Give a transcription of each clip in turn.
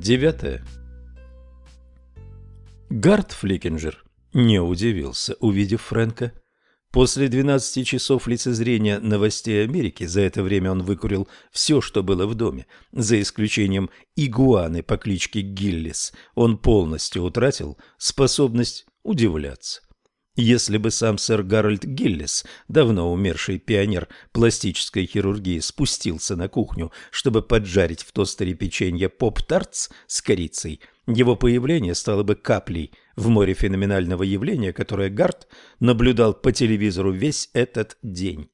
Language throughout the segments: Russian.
Девятое. Гард Фликинджер не удивился, увидев Фрэнка. После 12 часов лицезрения новостей Америки за это время он выкурил все, что было в доме, за исключением игуаны по кличке Гиллис. Он полностью утратил способность удивляться. Если бы сам сэр Гарольд Гиллис, давно умерший пионер пластической хирургии, спустился на кухню, чтобы поджарить в тостере печенье поп-тартс с корицей, его появление стало бы каплей в море феноменального явления, которое Гарт наблюдал по телевизору весь этот день.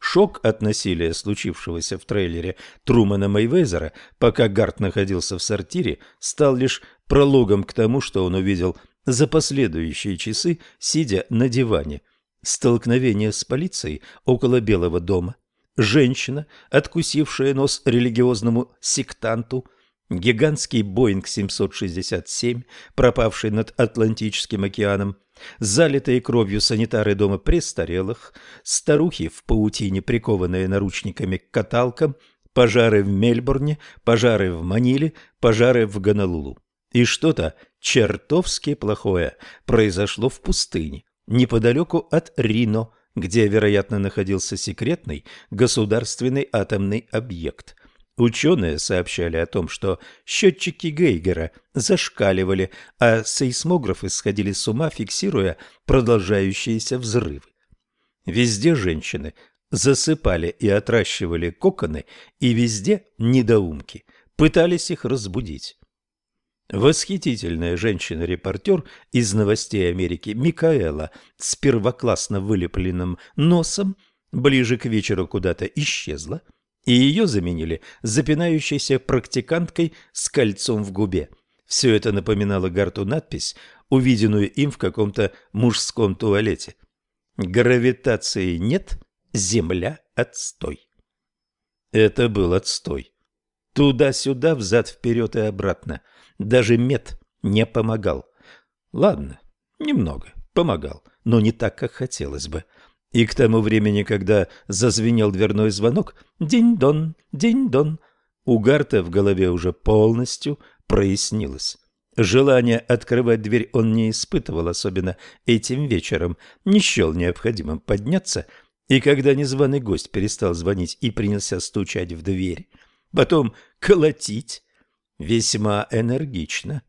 Шок от насилия, случившегося в трейлере Трумана Мейвезера, пока Гарт находился в сортире, стал лишь прологом к тому, что он увидел за последующие часы, сидя на диване. Столкновение с полицией около Белого дома. Женщина, откусившая нос религиозному сектанту. Гигантский Боинг 767, пропавший над Атлантическим океаном. Залитые кровью санитары дома престарелых. Старухи в паутине, прикованные наручниками к каталкам. Пожары в Мельбурне, пожары в Маниле, пожары в Гонолулу. И что-то чертовски плохое произошло в пустыне, неподалеку от Рино, где, вероятно, находился секретный государственный атомный объект. Ученые сообщали о том, что счетчики Гейгера зашкаливали, а сейсмографы сходили с ума, фиксируя продолжающиеся взрывы. Везде женщины засыпали и отращивали коконы, и везде недоумки пытались их разбудить. Восхитительная женщина-репортер из новостей Америки Микаэла с первоклассно вылепленным носом ближе к вечеру куда-то исчезла, и ее заменили запинающейся практиканткой с кольцом в губе. Все это напоминало Гарту надпись, увиденную им в каком-то мужском туалете. «Гравитации нет, земля отстой». Это был отстой. Туда-сюда, взад-вперед и обратно – даже мед не помогал. Ладно, немного помогал, но не так, как хотелось бы. И к тому времени, когда зазвенел дверной звонок, динь-дон, динь-дон, у Гарта в голове уже полностью прояснилось. Желания открывать дверь он не испытывал, особенно этим вечером, не счел необходимым подняться, и когда незваный гость перестал звонить и принялся стучать в дверь, потом колотить, весьма энергично.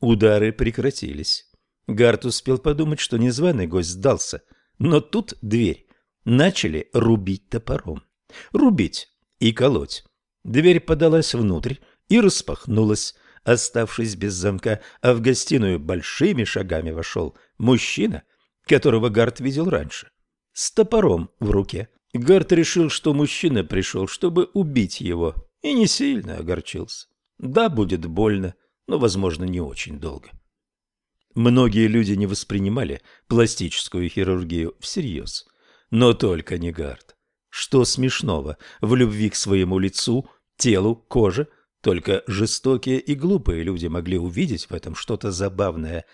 Удары прекратились. Гарт успел подумать, что незваный гость сдался, но тут дверь начали рубить топором. Рубить и колоть. Дверь подалась внутрь и распахнулась, оставшись без замка, а в гостиную большими шагами вошел мужчина, которого Гарт видел раньше, с топором в руке. Гарт решил, что мужчина пришел, чтобы убить его, и не сильно огорчился. Да, будет больно, но, возможно, не очень долго. Многие люди не воспринимали пластическую хирургию всерьез, но только не Гард. Что смешного в любви к своему лицу, телу, коже? Только жестокие и глупые люди могли увидеть в этом что-то забавное.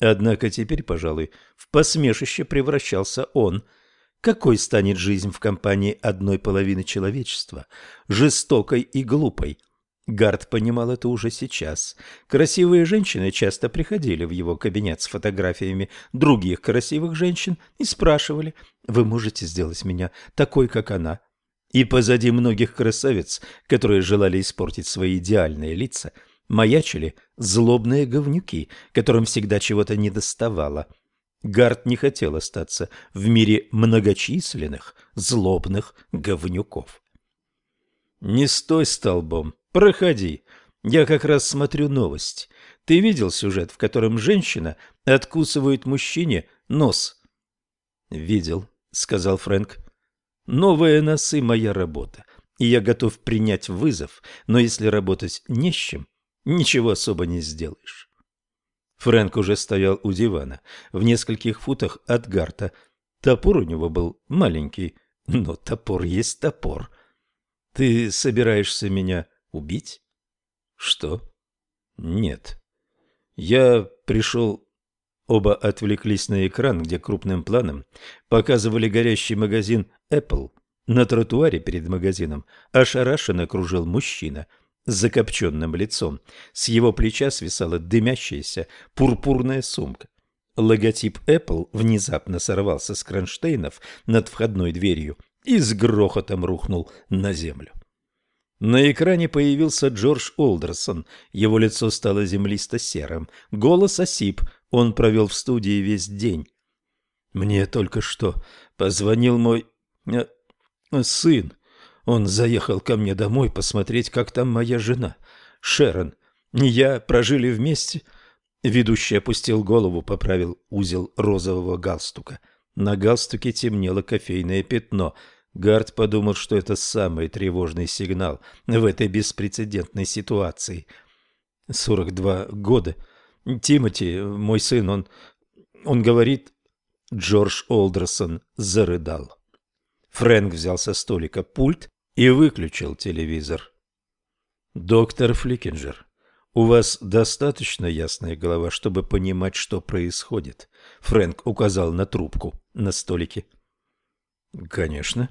Однако теперь, пожалуй, в посмешище превращался он – какой станет жизнь в компании одной половины человечества, жестокой и глупой? Гард понимал это уже сейчас. Красивые женщины часто приходили в его кабинет с фотографиями других красивых женщин и спрашивали, «Вы можете сделать меня такой, как она?» И позади многих красавиц, которые желали испортить свои идеальные лица, маячили злобные говнюки, которым всегда чего-то недоставало – Гард не хотел остаться в мире многочисленных злобных говнюков. «Не стой столбом, проходи. Я как раз смотрю новость. Ты видел сюжет, в котором женщина откусывает мужчине нос?» «Видел», — сказал Фрэнк. «Новые носы — моя работа, и я готов принять вызов, но если работать не с чем, ничего особо не сделаешь». Фрэнк уже стоял у дивана, в нескольких футах от Гарта. Топор у него был маленький, но топор есть топор. Ты собираешься меня убить? Что? Нет. Я пришел... Оба отвлеклись на экран, где крупным планом показывали горящий магазин Apple. На тротуаре перед магазином ошарашенно кружил мужчина. С закопченным лицом. С его плеча свисала дымящаяся пурпурная сумка. Логотип Apple внезапно сорвался с кронштейнов над входной дверью и с грохотом рухнул на землю. На экране появился Джордж Олдерсон. Его лицо стало землисто-серым. Голос осип. Он провел в студии весь день. «Мне только что позвонил мой э, сын. Он заехал ко мне домой посмотреть, как там моя жена, Шерон. Я прожили вместе». Ведущий опустил голову, поправил узел розового галстука. На галстуке темнело кофейное пятно – Гард подумал, что это самый тревожный сигнал в этой беспрецедентной ситуации. Сорок два года. Тимоти, мой сын, он... Он говорит... Джордж Олдерсон зарыдал. Фрэнк взял со столика пульт и выключил телевизор. «Доктор Фликинджер, у вас достаточно ясная голова, чтобы понимать, что происходит?» Фрэнк указал на трубку на столике. «Конечно».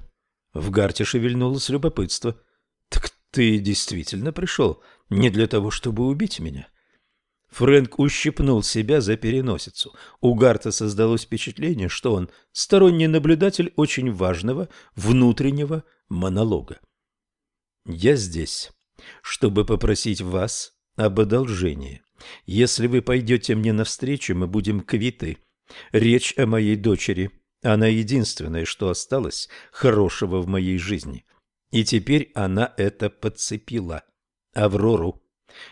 В Гарте шевельнулось любопытство. «Так ты действительно пришел не для того, чтобы убить меня?» Фрэнк ущипнул себя за переносицу. У Гарта создалось впечатление, что он сторонний наблюдатель очень важного внутреннего монолога. «Я здесь, чтобы попросить вас об одолжении. Если вы пойдете мне навстречу, мы будем квиты. Речь о моей дочери она единственное, что осталось хорошего в моей жизни. И теперь она это подцепила. Аврору.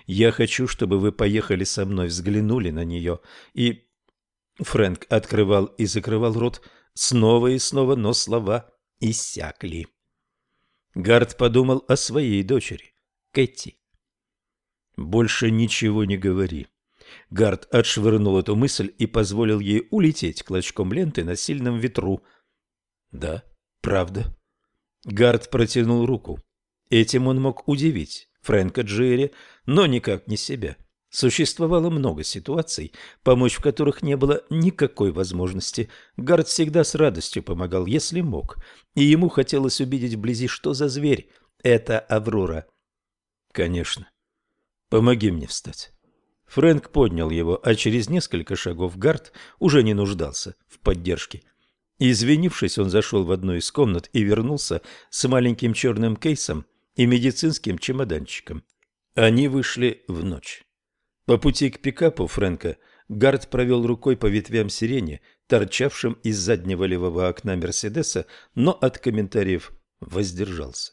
Я хочу, чтобы вы поехали со мной, взглянули на нее. И... Фрэнк открывал и закрывал рот снова и снова, но слова иссякли. Гард подумал о своей дочери, Кэти. «Больше ничего не говори. Гард отшвырнул эту мысль и позволил ей улететь клочком ленты на сильном ветру. Да, правда. Гард протянул руку. Этим он мог удивить Фрэнка Джерри, но никак не себя. Существовало много ситуаций, помочь в которых не было никакой возможности. Гард всегда с радостью помогал, если мог, и ему хотелось увидеть вблизи, что за зверь. Это Аврора. Конечно. Помоги мне встать. Фрэнк поднял его, а через несколько шагов Гард уже не нуждался в поддержке. Извинившись, он зашел в одну из комнат и вернулся с маленьким черным кейсом и медицинским чемоданчиком. Они вышли в ночь. По пути к пикапу Фрэнка Гард провел рукой по ветвям сирени, торчавшим из заднего левого окна Мерседеса, но от комментариев воздержался.